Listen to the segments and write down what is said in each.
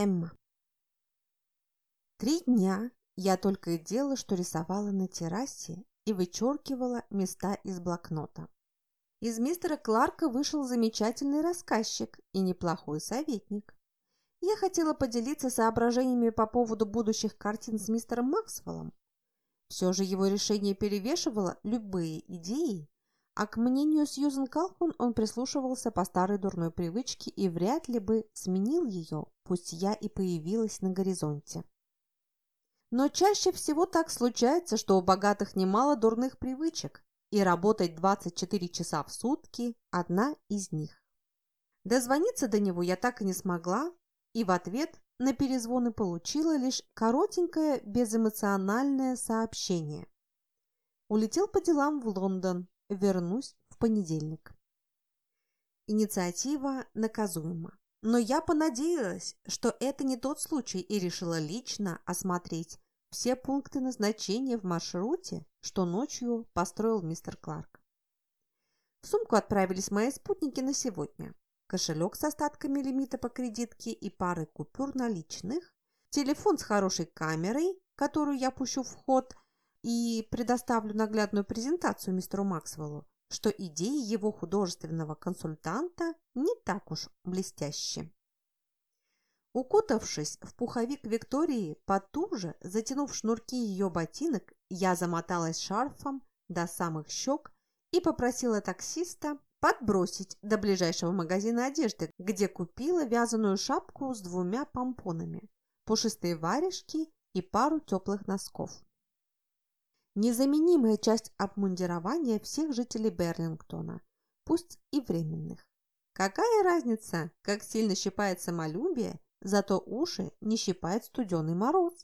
Эмма. Три дня я только и делала, что рисовала на террасе и вычеркивала места из блокнота. Из мистера Кларка вышел замечательный рассказчик и неплохой советник. Я хотела поделиться соображениями по поводу будущих картин с мистером Максвеллом. Все же его решение перевешивало любые идеи, а к мнению Сьюзен Калкун он прислушивался по старой дурной привычке и вряд ли бы сменил ее, пусть я и появилась на горизонте. Но чаще всего так случается, что у богатых немало дурных привычек, и работать 24 часа в сутки – одна из них. Дозвониться до него я так и не смогла, и в ответ на перезвоны получила лишь коротенькое безэмоциональное сообщение. Улетел по делам в Лондон, вернусь в понедельник. Инициатива наказуема. Но я понадеялась, что это не тот случай и решила лично осмотреть все пункты назначения в маршруте, что ночью построил мистер Кларк. В сумку отправились мои спутники на сегодня кошелек с остатками лимита по кредитке и парой купюр наличных, телефон с хорошей камерой, которую я пущу в ход и предоставлю наглядную презентацию мистеру Максвеллу, что идеи его художественного консультанта не так уж блестящие. Укутавшись в пуховик Виктории, потуже затянув шнурки ее ботинок, я замоталась шарфом до самых щек и попросила таксиста подбросить до ближайшего магазина одежды, где купила вязаную шапку с двумя помпонами, пушистые варежки и пару теплых носков. Незаменимая часть обмундирования всех жителей Берлингтона, пусть и временных. Какая разница, как сильно щипает самолюбие, зато уши не щипает студеный мороз.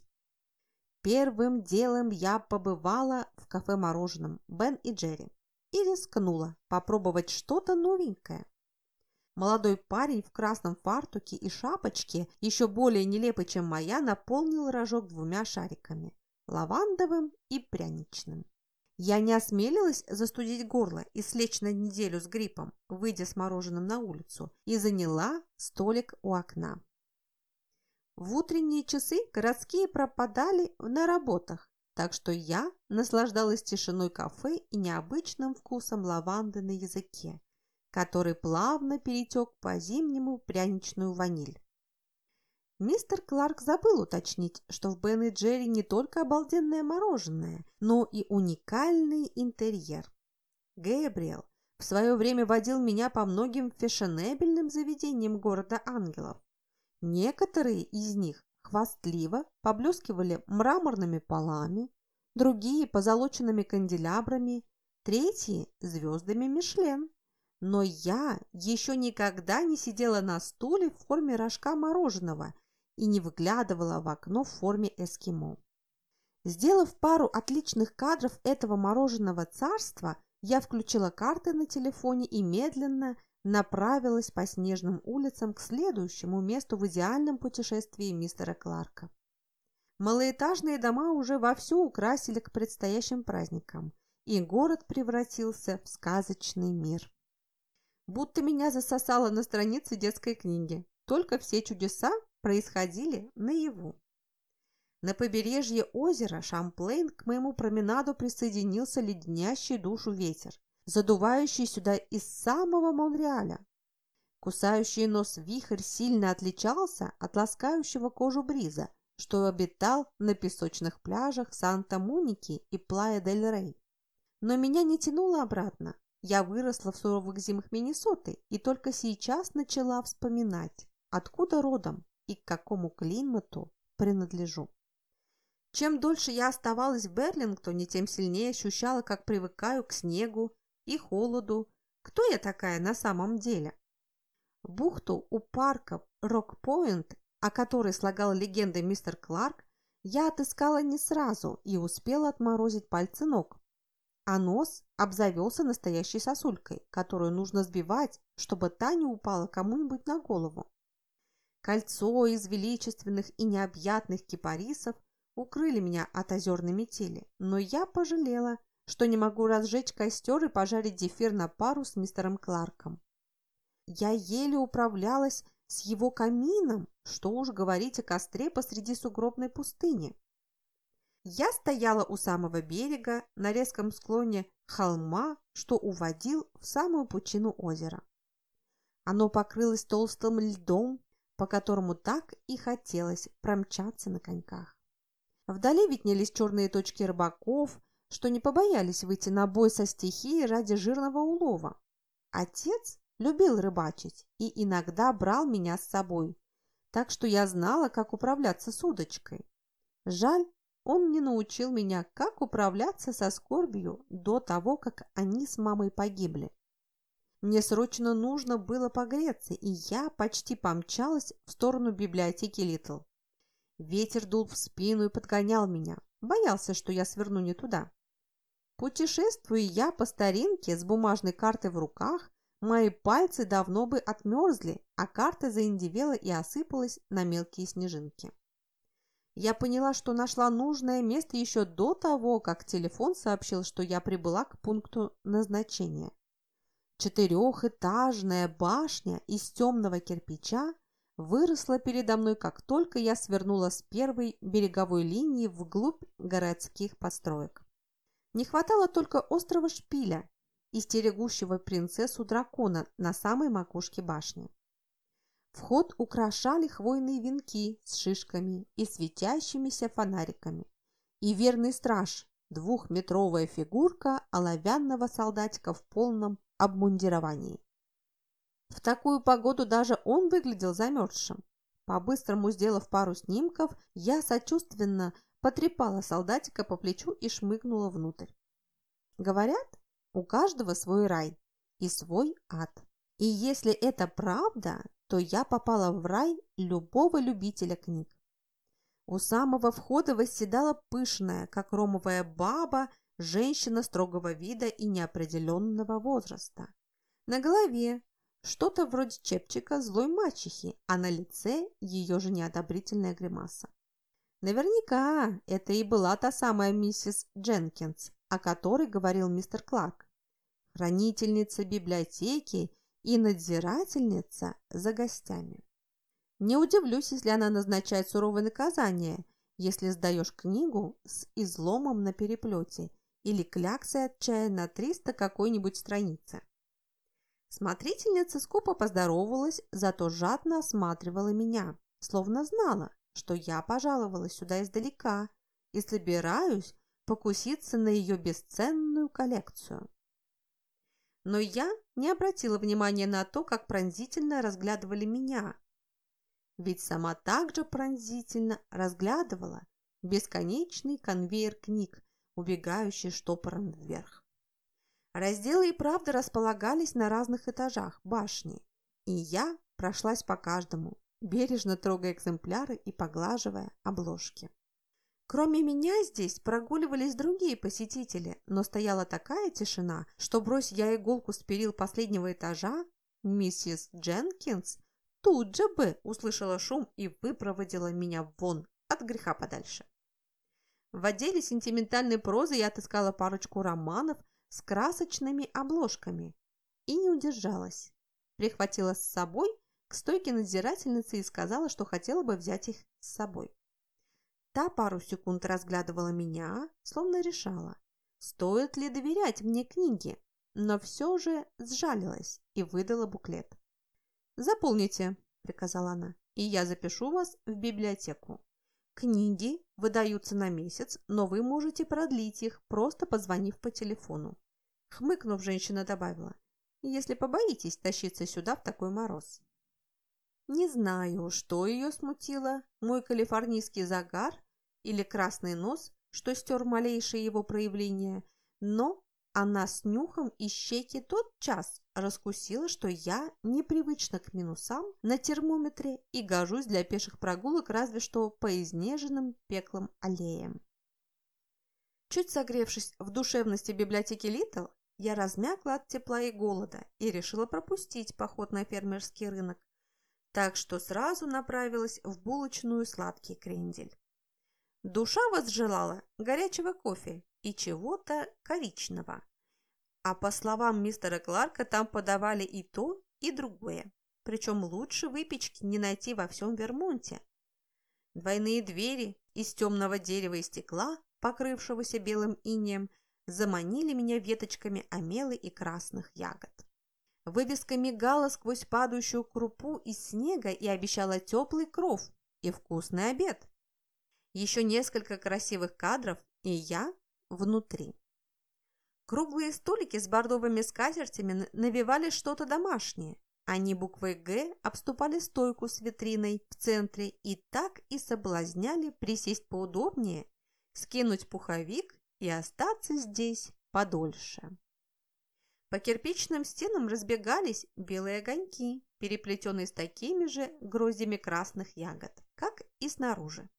Первым делом я побывала в кафе-мороженом «Бен и Джерри» и рискнула попробовать что-то новенькое. Молодой парень в красном фартуке и шапочке, еще более нелепый, чем моя, наполнил рожок двумя шариками – лавандовым и пряничным. Я не осмелилась застудить горло и слечь на неделю с гриппом, выйдя с мороженым на улицу, и заняла столик у окна. В утренние часы городские пропадали на работах, так что я наслаждалась тишиной кафе и необычным вкусом лаванды на языке, который плавно перетек по зимнему пряничную ваниль. Мистер Кларк забыл уточнить, что в Бен и Джерри не только обалденное мороженое, но и уникальный интерьер. Гэбриэл в свое время водил меня по многим фешенебельным заведениям города ангелов. Некоторые из них хвастливо поблескивали мраморными полами, другие – позолоченными канделябрами, третьи – звездами Мишлен. Но я еще никогда не сидела на стуле в форме рожка мороженого и не выглядывала в окно в форме эскимо. Сделав пару отличных кадров этого мороженого царства, я включила карты на телефоне и медленно направилась по снежным улицам к следующему месту в идеальном путешествии мистера Кларка. Малоэтажные дома уже вовсю украсили к предстоящим праздникам, и город превратился в сказочный мир. Будто меня засосало на странице детской книги, только все чудеса происходили наяву. На побережье озера Шамплейн к моему променаду присоединился леднящий душу ветер задувающий сюда из самого Монреаля. Кусающий нос вихрь сильно отличался от ласкающего кожу бриза, что обитал на песочных пляжах Санта-Моники и Плая-дель-Рей. Но меня не тянуло обратно. Я выросла в суровых зимах Миннесоты и только сейчас начала вспоминать, откуда родом и к какому климату принадлежу. Чем дольше я оставалась в Берлингтоне, тем сильнее ощущала, как привыкаю к снегу, и холоду. Кто я такая на самом деле? Бухту у парка Рок-Пойнт, о которой слагал легенды мистер Кларк, я отыскала не сразу и успела отморозить пальцы ног. А нос обзавелся настоящей сосулькой, которую нужно сбивать, чтобы та не упала кому-нибудь на голову. Кольцо из величественных и необъятных кипарисов укрыли меня от озерной метели, но я пожалела, что не могу разжечь костер и пожарить зефир на пару с мистером Кларком. Я еле управлялась С его камином, что уж говорить о костре посреди сугробной пустыни. Я стояла у самого берега на резком склоне холма, что уводил в самую пучину озера. Оно покрылось толстым льдом, по которому так и хотелось промчаться на коньках. Вдали виднелись черные точки рыбаков, что не побоялись выйти на бой со стихией ради жирного улова. Отец любил рыбачить и иногда брал меня с собой, так что я знала, как управляться с удочкой. Жаль, он не научил меня, как управляться со скорбью до того, как они с мамой погибли. Мне срочно нужно было погреться, и я почти помчалась в сторону библиотеки Литл. Ветер дул в спину и подгонял меня. Боялся, что я сверну не туда. Путешествуя я по старинке с бумажной картой в руках, мои пальцы давно бы отмерзли, а карта заиндевела и осыпалась на мелкие снежинки. Я поняла, что нашла нужное место еще до того, как телефон сообщил, что я прибыла к пункту назначения. Четырехэтажная башня из темного кирпича выросла передо мной, как только я свернула с первой береговой линии вглубь городских построек. Не хватало только острова Шпиля и стерегущего принцессу дракона на самой макушке башни. Вход украшали хвойные венки с шишками и светящимися фонариками. И верный страж, двухметровая фигурка оловянного солдатика в полном обмундировании. В такую погоду даже он выглядел замерзшим. По-быстрому сделав пару снимков, я сочувственно потрепала солдатика по плечу и шмыгнула внутрь. Говорят, у каждого свой рай и свой ад. И если это правда, то я попала в рай любого любителя книг. У самого входа восседала пышная, как ромовая баба, женщина строгого вида и неопределенного возраста. На голове что-то вроде чепчика злой мачехи, а на лице ее же неодобрительная гримаса. Наверняка это и была та самая миссис Дженкинс, о которой говорил мистер Кларк. Хранительница библиотеки и надзирательница за гостями. Не удивлюсь, если она назначает суровое наказание, если сдаешь книгу с изломом на переплете или кляксой от чая на 300 какой-нибудь страницы. Смотрительница скупо поздоровалась, зато жадно осматривала меня, словно знала, что я пожаловалась сюда издалека и собираюсь покуситься на ее бесценную коллекцию. Но я не обратила внимания на то, как пронзительно разглядывали меня. Ведь сама также пронзительно разглядывала бесконечный конвейер книг, убегающий штопором вверх. Разделы и правда располагались на разных этажах башни, и я прошлась по каждому, бережно трогая экземпляры и поглаживая обложки. Кроме меня здесь прогуливались другие посетители, но стояла такая тишина, что брось я иголку с перил последнего этажа, миссис Дженкинс тут же бы услышала шум и выпроводила меня вон от греха подальше. В отделе сентиментальной прозы я отыскала парочку романов с красочными обложками и не удержалась. Прихватила с собой к стойке надзирательницы и сказала, что хотела бы взять их с собой. Та пару секунд разглядывала меня, словно решала, стоит ли доверять мне книги, но все же сжалилась и выдала буклет. «Заполните», – приказала она, – «и я запишу вас в библиотеку. Книги выдаются на месяц, но вы можете продлить их, просто позвонив по телефону». Хмыкнув, женщина добавила, «если побоитесь тащиться сюда в такой мороз». Не знаю, что ее смутило, мой калифорнийский загар или красный нос, что стер малейшее его проявление, но она с нюхом и щеки тот час раскусила, что я непривычна к минусам на термометре и гожусь для пеших прогулок разве что по изнеженным пеклом аллеям. Чуть согревшись в душевности библиотеки Литл, я размякла от тепла и голода и решила пропустить поход на фермерский рынок, так что сразу направилась в булочную сладкий крендель. Душа возжелала горячего кофе и чего-то коричневого. А по словам мистера Кларка, там подавали и то, и другое. причем лучше выпечки не найти во всем Вермонте. Двойные двери из темного дерева и стекла, покрывшегося белым инеем, заманили меня веточками омелы и красных ягод. Вывеска мигала сквозь падающую крупу из снега и обещала теплый кров и вкусный обед. Еще несколько красивых кадров, и я внутри. Круглые столики с бордовыми скатертями навевали что-то домашнее. Они буквой «Г» обступали стойку с витриной в центре и так и соблазняли присесть поудобнее, скинуть пуховик и остаться здесь подольше. По кирпичным стенам разбегались белые огоньки, переплетенные с такими же гроздями красных ягод, как и снаружи.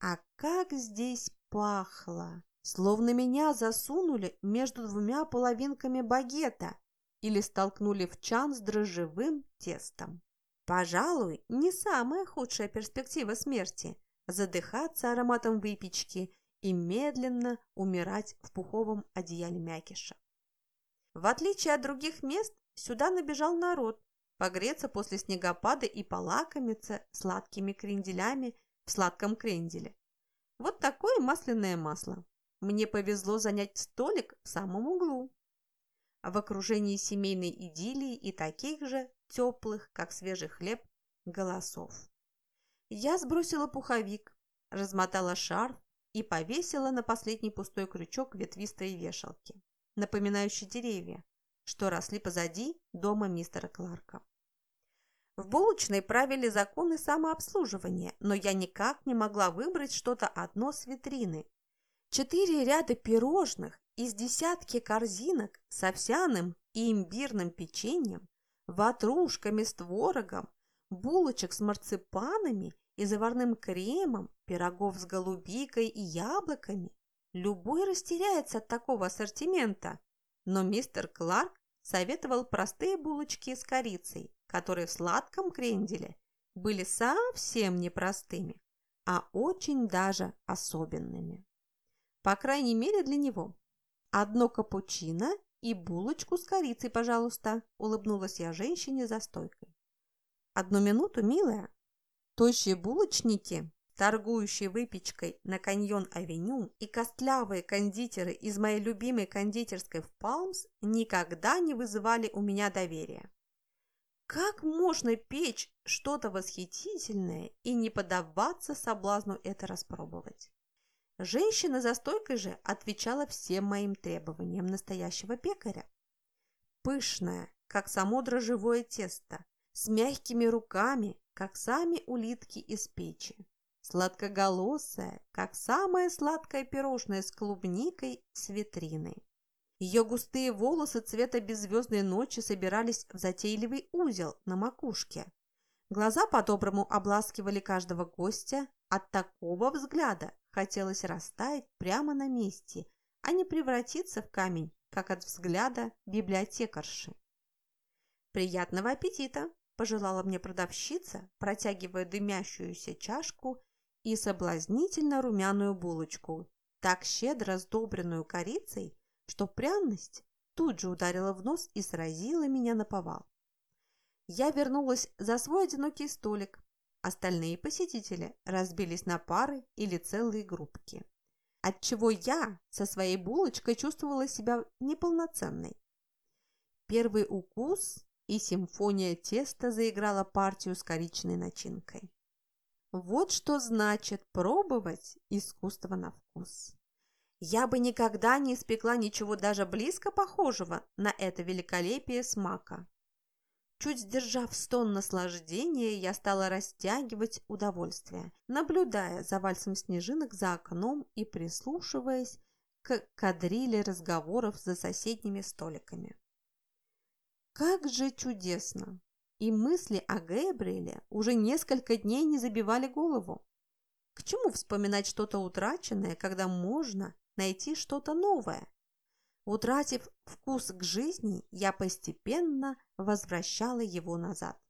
А как здесь пахло! Словно меня засунули между двумя половинками багета или столкнули в чан с дрожжевым тестом. Пожалуй, не самая худшая перспектива смерти – задыхаться ароматом выпечки и медленно умирать в пуховом одеяле мякиша. В отличие от других мест, сюда набежал народ, погреться после снегопада и полакомиться сладкими кренделями в сладком кренделе. Вот такое масляное масло. Мне повезло занять столик в самом углу. В окружении семейной идиллии и таких же теплых, как свежий хлеб, голосов. Я сбросила пуховик, размотала шарф и повесила на последний пустой крючок ветвистой вешалки, напоминающей деревья, что росли позади дома мистера Кларка. В булочной правили законы самообслуживания, но я никак не могла выбрать что-то одно с витрины. Четыре ряда пирожных из десятки корзинок с овсяным и имбирным печеньем, ватрушками с творогом, булочек с марципанами и заварным кремом, пирогов с голубикой и яблоками. Любой растеряется от такого ассортимента, но мистер Кларк советовал простые булочки с корицей, которые в сладком кренделе были совсем непростыми, а очень даже особенными. По крайней мере для него. Одно капучино и булочку с корицей, пожалуйста, улыбнулась я женщине за стойкой. Одну минуту, милая. Тощие булочники, торгующие выпечкой на каньон-авеню и костлявые кондитеры из моей любимой кондитерской в Палмс никогда не вызывали у меня доверия. Как можно печь что-то восхитительное и не поддаваться соблазну это распробовать? Женщина за стойкой же отвечала всем моим требованиям настоящего пекаря. Пышная, как само дрожжевое тесто, с мягкими руками, как сами улитки из печи. Сладкоголосая, как самое сладкое пирожное с клубникой с витриной. Ее густые волосы цвета беззвездной ночи собирались в затейливый узел на макушке. Глаза по-доброму обласкивали каждого гостя. От такого взгляда хотелось растаять прямо на месте, а не превратиться в камень, как от взгляда библиотекарши. «Приятного аппетита!» – пожелала мне продавщица, протягивая дымящуюся чашку и соблазнительно румяную булочку, так щедро сдобренную корицей, что пряность тут же ударила в нос и сразила меня на повал. Я вернулась за свой одинокий столик. Остальные посетители разбились на пары или целые группки, отчего я со своей булочкой чувствовала себя неполноценной. Первый укус и симфония теста заиграла партию с коричной начинкой. Вот что значит пробовать искусство на вкус. Я бы никогда не испекла ничего даже близко похожего на это великолепие смака. Чуть сдержав стон наслаждения, я стала растягивать удовольствие, наблюдая за вальсом снежинок за окном и прислушиваясь к кадриле разговоров за соседними столиками. Как же чудесно! И мысли о Гэбриэле уже несколько дней не забивали голову. К чему вспоминать что-то утраченное, когда можно найти что-то новое. Утратив вкус к жизни, я постепенно возвращала его назад.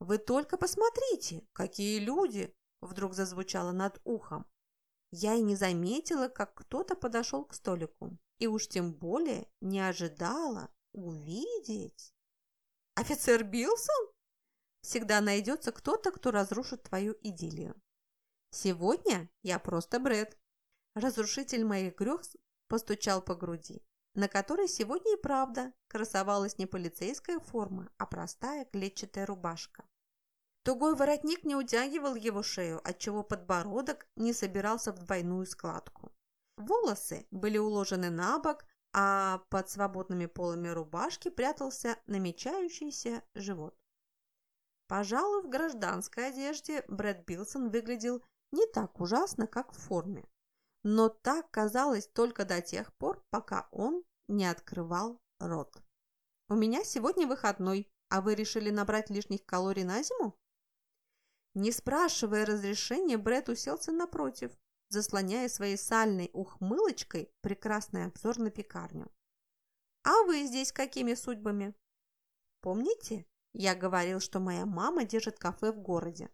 «Вы только посмотрите, какие люди!» – вдруг зазвучало над ухом. Я и не заметила, как кто-то подошел к столику, и уж тем более не ожидала увидеть. «Офицер Билсон?» всегда найдется кто-то, кто разрушит твою идиллию. Сегодня я просто Брэд. Разрушитель моих грез постучал по груди, на которой сегодня и правда красовалась не полицейская форма, а простая клетчатая рубашка. Тугой воротник не утягивал его шею, отчего подбородок не собирался в двойную складку. Волосы были уложены на бок, а под свободными полами рубашки прятался намечающийся живот. Пожалуй, в гражданской одежде Брэд Билсон выглядел не так ужасно, как в форме. Но так казалось только до тех пор, пока он не открывал рот. «У меня сегодня выходной, а вы решили набрать лишних калорий на зиму?» Не спрашивая разрешения, Брэд уселся напротив, заслоняя своей сальной ухмылочкой прекрасный обзор на пекарню. «А вы здесь какими судьбами?» «Помните, я говорил, что моя мама держит кафе в городе?»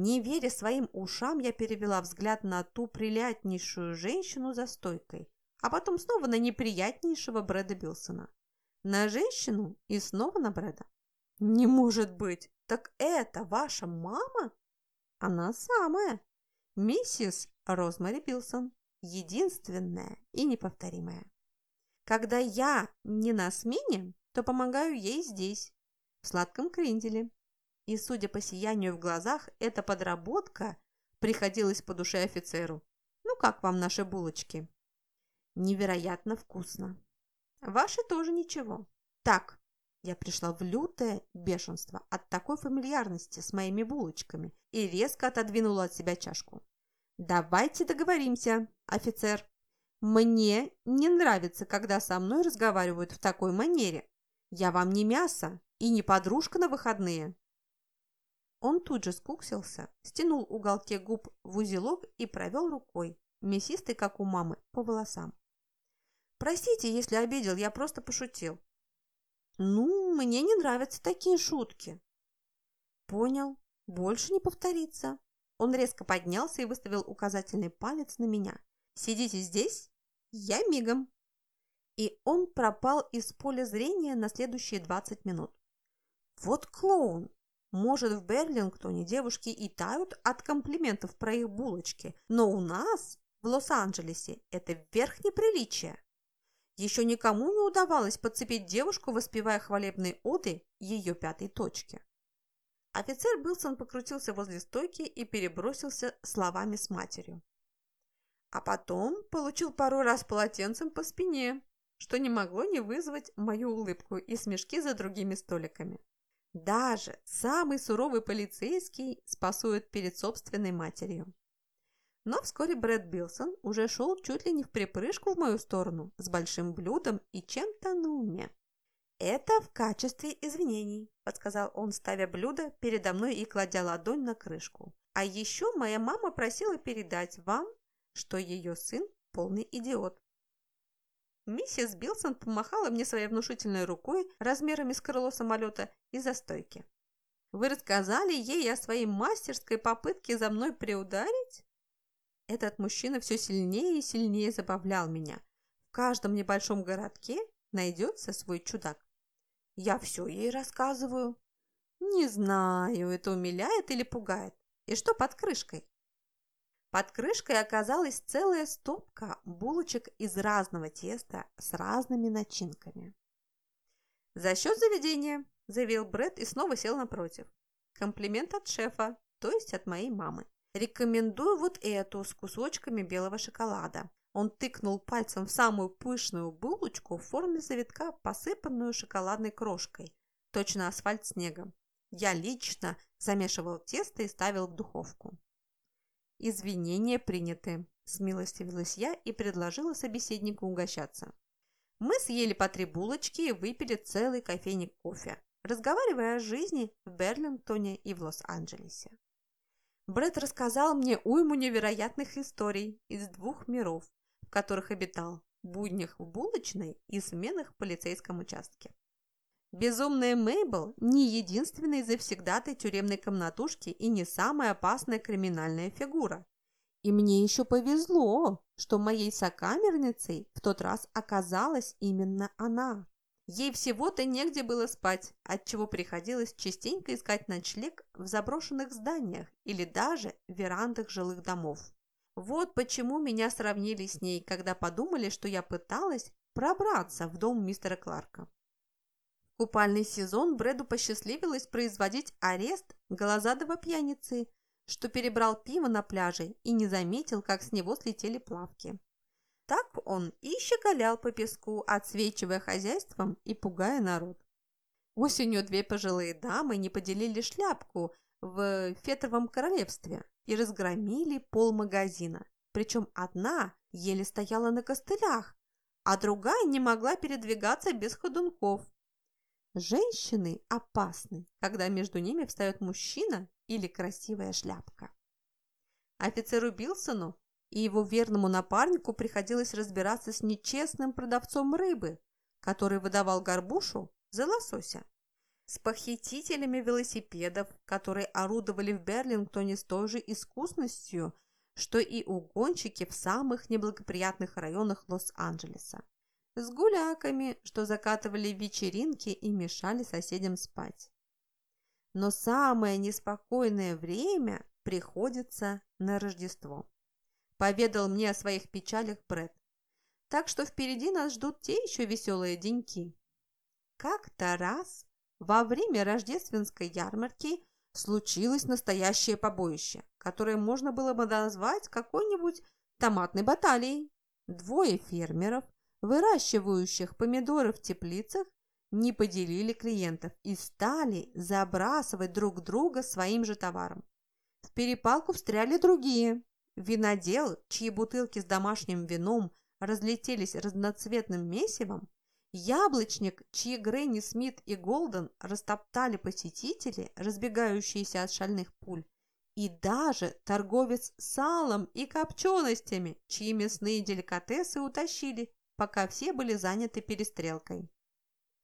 Не веря своим ушам, я перевела взгляд на ту приятнейшую женщину за стойкой, а потом снова на неприятнейшего Брэда Билсона. На женщину и снова на Брэда. «Не может быть! Так это ваша мама?» «Она самая!» Миссис Розмари Билсон, единственная и неповторимая. Когда я не на смене, то помогаю ей здесь, в сладком кренделе. И, судя по сиянию в глазах, эта подработка приходилась по душе офицеру. Ну, как вам наши булочки? Невероятно вкусно. Ваши тоже ничего. Так, я пришла в лютое бешенство от такой фамильярности с моими булочками и резко отодвинула от себя чашку. «Давайте договоримся, офицер. Мне не нравится, когда со мной разговаривают в такой манере. Я вам не мясо и не подружка на выходные». Он тут же скуксился, стянул уголки губ в узелок и провел рукой, мясистой, как у мамы, по волосам. «Простите, если обидел, я просто пошутил». «Ну, мне не нравятся такие шутки». «Понял, больше не повторится». Он резко поднялся и выставил указательный палец на меня. «Сидите здесь, я мигом». И он пропал из поля зрения на следующие 20 минут. Вот клоун! Может, в Берлингтоне девушки и тают от комплиментов про их булочки, но у нас, в Лос-Анджелесе, это верх неприличия. Еще никому не удавалось подцепить девушку, воспевая хвалебные оды ее пятой точки. Офицер Билсон покрутился возле стойки и перебросился словами с матерью. А потом получил пару раз полотенцем по спине, что не могло не вызвать мою улыбку и смешки за другими столиками. Даже самый суровый полицейский спасует перед собственной матерью. Но вскоре Брэд Билсон уже шел чуть ли не в припрыжку в мою сторону с большим блюдом и чем-то на уме. «Это в качестве извинений», – подсказал он, ставя блюдо передо мной и кладя ладонь на крышку. «А еще моя мама просила передать вам, что ее сын полный идиот». Миссис Билсон помахала мне своей внушительной рукой размерами с крыло самолета из-за стойки. «Вы рассказали ей о своей мастерской попытке за мной приударить?» Этот мужчина все сильнее и сильнее забавлял меня. В каждом небольшом городке найдется свой чудак. Я все ей рассказываю. Не знаю, это умиляет или пугает. И что под крышкой? Под крышкой оказалась целая стопка булочек из разного теста с разными начинками. «За счет заведения», – заявил Брэд и снова сел напротив. «Комплимент от шефа, то есть от моей мамы. Рекомендую вот эту с кусочками белого шоколада. Он тыкнул пальцем в самую пышную булочку в форме завитка, посыпанную шоколадной крошкой. Точно асфальт снегом. Я лично замешивал тесто и ставил в духовку. Извинения приняты. Смилостивилась я и предложила собеседнику угощаться. Мы съели по три булочки и выпили целый кофейник кофе, разговаривая о жизни в Берлингтоне и в Лос-Анджелесе. Брэд рассказал мне уйму невероятных историй из двух миров, в которых обитал, буднях в булочной и сменах в полицейском участке. Безумная Мейбл не единственная завсегдатой тюремной комнатушки и не самая опасная криминальная фигура. И мне еще повезло, что моей сокамерницей в тот раз оказалась именно она. Ей всего-то негде было спать, отчего приходилось частенько искать ночлег в заброшенных зданиях или даже верандах жилых домов. Вот почему меня сравнили с ней, когда подумали, что я пыталась пробраться в дом мистера Кларка. Купальный сезон Брэду посчастливилось производить арест голозадого пьяницы, что перебрал пиво на пляже и не заметил, как с него слетели плавки. Так он и щеголял по песку, отсвечивая хозяйством и пугая народ. Осенью две пожилые дамы не поделили шляпку в Фетровом королевстве и разгромили пол магазина. Причем одна еле стояла на костылях, а другая не могла передвигаться без ходунков. Женщины опасны, когда между ними встает мужчина или красивая шляпка. Офицеру Билсону и его верному напарнику приходилось разбираться с нечестным продавцом рыбы, который выдавал горбушу за лосося с похитителями велосипедов, которые орудовали в Берлингтоне с той же искусностью, что и угонщики в самых неблагоприятных районах Лос-Анджелеса, с гуляками, что закатывали вечеринки и мешали соседям спать. Но самое неспокойное время приходится на Рождество. Поведал мне о своих печалях Брэд. Так что впереди нас ждут те еще веселые деньки. Как-то раз во время рождественской ярмарки случилось настоящее побоище, которое можно было бы назвать какой-нибудь томатной баталией. Двое фермеров, выращивающих помидоры в теплицах, не поделили клиентов и стали забрасывать друг друга своим же товаром. В перепалку встряли другие. Винодел, чьи бутылки с домашним вином разлетелись разноцветным месивом, Яблочник, чьи Гренни Смит и Голден растоптали посетители, разбегающиеся от шальных пуль, и даже торговец салом и копченостями, чьи мясные деликатесы утащили, пока все были заняты перестрелкой.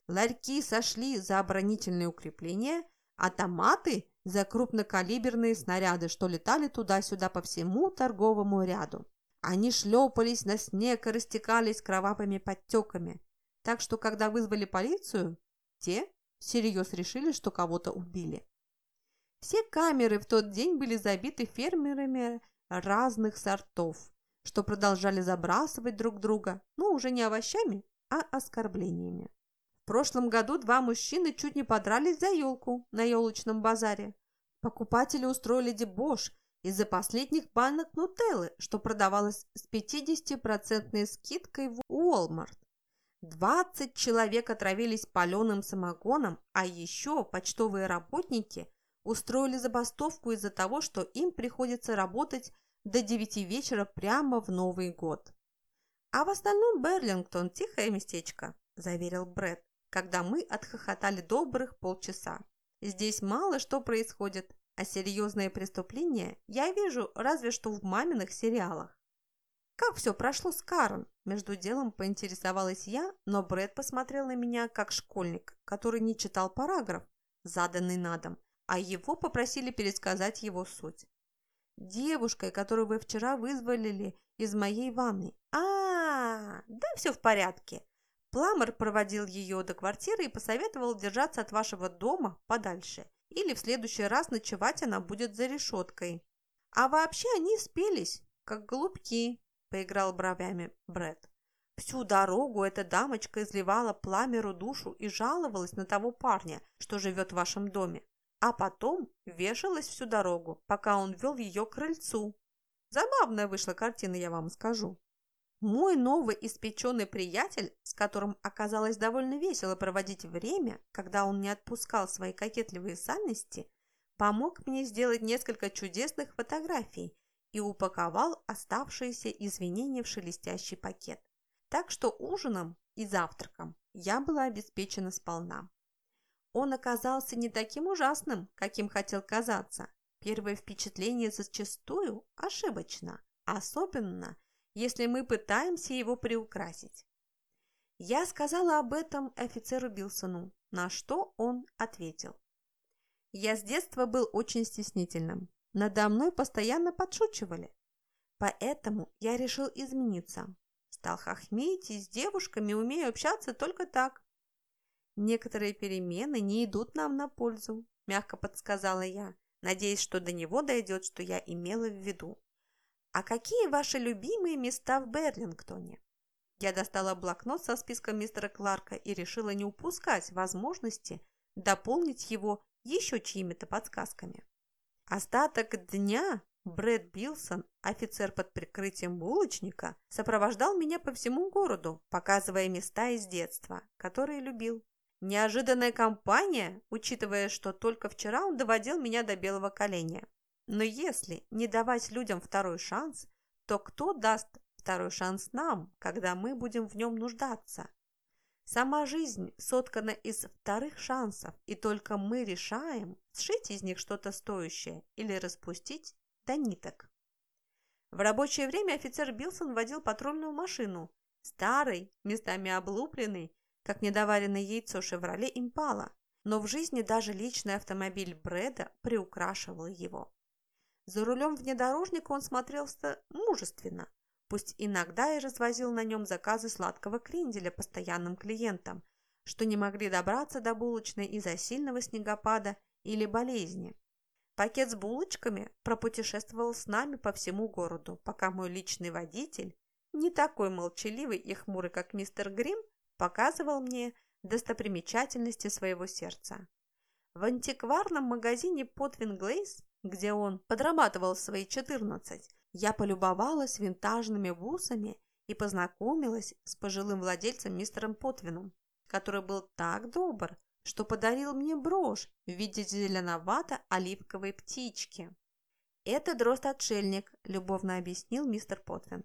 Ларьки сошли за оборонительные укрепления, а томаты – за крупнокалиберные снаряды, что летали туда-сюда по всему торговому ряду. Они шлепались на снег и растекались кровавыми подтеками – так что, когда вызвали полицию, те всерьез решили, что кого-то убили. Все камеры в тот день были забиты фермерами разных сортов, что продолжали забрасывать друг друга, но уже не овощами, а оскорблениями. В прошлом году два мужчины чуть не подрались за елку на елочном базаре. Покупатели устроили дебош из-за последних банок нутеллы, что продавалось с 50% скидкой в Уолмарт. 20 человек отравились паленым самогоном, а еще почтовые работники устроили забастовку из-за того, что им приходится работать до 9 вечера прямо в Новый год. «А в остальном Берлингтон – тихое местечко», – заверил Брэд, когда мы отхохотали добрых полчаса. «Здесь мало что происходит, а серьезные преступления я вижу разве что в маминых сериалах». «Как все прошло с Карен?» Между делом поинтересовалась я, но Брэд посмотрел на меня как школьник, который не читал параграф, заданный на дом, а его попросили пересказать его суть. «Девушкой, которую вы вчера вызволили из моей ванны». А, -а, -а да все в порядке. Пламер проводил ее до квартиры и посоветовал держаться от вашего дома подальше. Или в следующий раз ночевать она будет за решеткой. А вообще они спелись, как голубки поиграл бровями Бред. Всю дорогу эта дамочка изливала пламеру душу и жаловалась на того парня, что живет в вашем доме. А потом вешалась всю дорогу, пока он вел ее к крыльцу. Забавная вышла картина, я вам скажу. Мой новый испеченный приятель, с которым оказалось довольно весело проводить время, когда он не отпускал свои кокетливые сальности, помог мне сделать несколько чудесных фотографий и упаковал оставшиеся извинения в шелестящий пакет. Так что ужином и завтраком я была обеспечена сполна. Он оказался не таким ужасным, каким хотел казаться. Первое впечатление зачастую ошибочно, особенно если мы пытаемся его приукрасить. Я сказала об этом офицеру Билсону, на что он ответил. Я с детства был очень стеснительным. Надо мной постоянно подшучивали. Поэтому я решил измениться. Стал хохмить и с девушками умею общаться только так. Некоторые перемены не идут нам на пользу, мягко подсказала я, надеясь, что до него дойдет, что я имела в виду. А какие ваши любимые места в Берлингтоне? Я достала блокнот со списком мистера Кларка и решила не упускать возможности дополнить его еще чьими-то подсказками. Остаток дня Брэд Билсон, офицер под прикрытием булочника, сопровождал меня по всему городу, показывая места из детства, которые любил. Неожиданная компания, учитывая, что только вчера он доводил меня до белого коленя. Но если не давать людям второй шанс, то кто даст второй шанс нам, когда мы будем в нем нуждаться? Сама жизнь соткана из вторых шансов, и только мы решаем, сшить из них что-то стоящее или распустить до ниток. В рабочее время офицер Билсон водил патрульную машину, старый, местами облупленный, как недоваренное яйцо «Шевроле Импала», но в жизни даже личный автомобиль Брэда приукрашивал его. За рулем внедорожника он смотрелся мужественно, пусть иногда и развозил на нем заказы сладкого кренделя постоянным клиентам, что не могли добраться до булочной из-за сильного снегопада или болезни. Пакет с булочками пропутешествовал с нами по всему городу, пока мой личный водитель, не такой молчаливый и хмурый, как мистер Грим, показывал мне достопримечательности своего сердца. В антикварном магазине Потвин Глейс, где он подрабатывал свои 14, я полюбовалась винтажными бусами и познакомилась с пожилым владельцем мистером Потвином, который был так добр, что подарил мне брошь в виде зеленовато-оливковой птички. «Это дрозд-отшельник», – любовно объяснил мистер Потвин.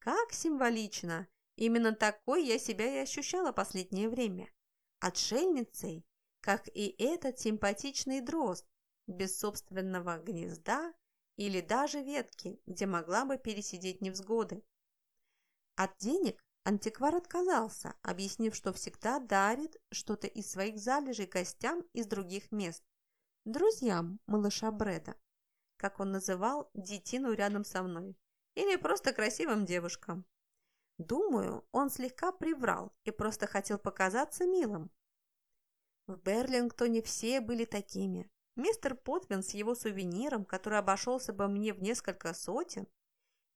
«Как символично! Именно такой я себя и ощущала последнее время. Отшельницей, как и этот симпатичный дрозд, без собственного гнезда или даже ветки, где могла бы пересидеть невзгоды. От денег Антиквар отказался, объяснив, что всегда дарит что-то из своих залежей гостям из других мест. Друзьям малыша Брэда, как он называл детину рядом со мной, или просто красивым девушкам. Думаю, он слегка приврал и просто хотел показаться милым. В Берлингтоне все были такими. Мистер Потвин с его сувениром, который обошелся бы мне в несколько сотен,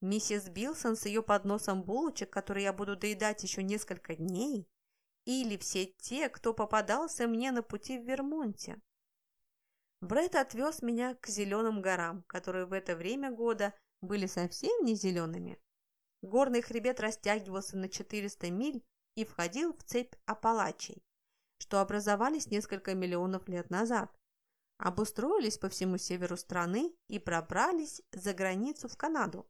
Миссис Билсон с ее подносом булочек, которые я буду доедать еще несколько дней, или все те, кто попадался мне на пути в Вермонте. Брэд отвез меня к зеленым горам, которые в это время года были совсем не зелеными. Горный хребет растягивался на 400 миль и входил в цепь Апалачей, что образовались несколько миллионов лет назад. Обустроились по всему северу страны и пробрались за границу в Канаду.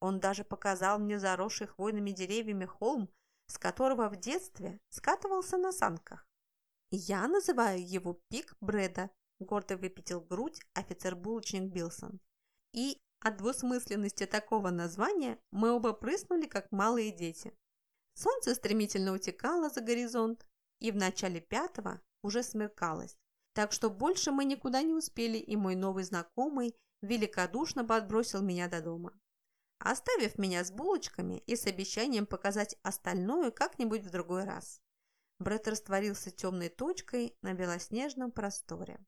Он даже показал мне заросший хвойными деревьями холм, с которого в детстве скатывался на санках. «Я называю его пик Брэда», – гордо выпятил грудь офицер-булочник Билсон. И от двусмысленности такого названия мы оба прыснули, как малые дети. Солнце стремительно утекало за горизонт, и в начале пятого уже смеркалось, так что больше мы никуда не успели, и мой новый знакомый великодушно подбросил меня до дома оставив меня с булочками и с обещанием показать остальное как-нибудь в другой раз. Брэд растворился темной точкой на белоснежном просторе.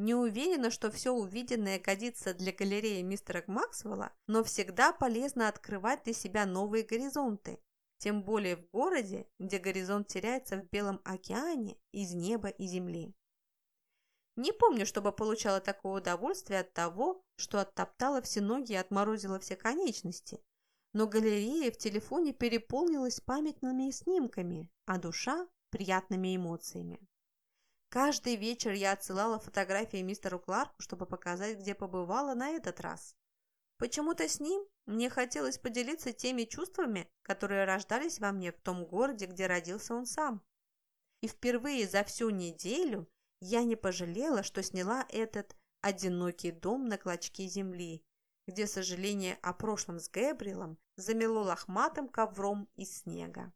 Не уверена, что все увиденное годится для галереи мистера Максвелла, но всегда полезно открывать для себя новые горизонты, тем более в городе, где горизонт теряется в белом океане из неба и земли. Не помню, чтобы получала такое удовольствие от того, что оттоптала все ноги и отморозила все конечности. Но галерея в телефоне переполнилась памятными снимками, а душа – приятными эмоциями. Каждый вечер я отсылала фотографии мистеру Кларку, чтобы показать, где побывала на этот раз. Почему-то с ним мне хотелось поделиться теми чувствами, которые рождались во мне в том городе, где родился он сам. И впервые за всю неделю я не пожалела, что сняла этот одинокий дом на клочке земли, где сожаление о прошлом с Гэбриэлом замело лохматым ковром из снега.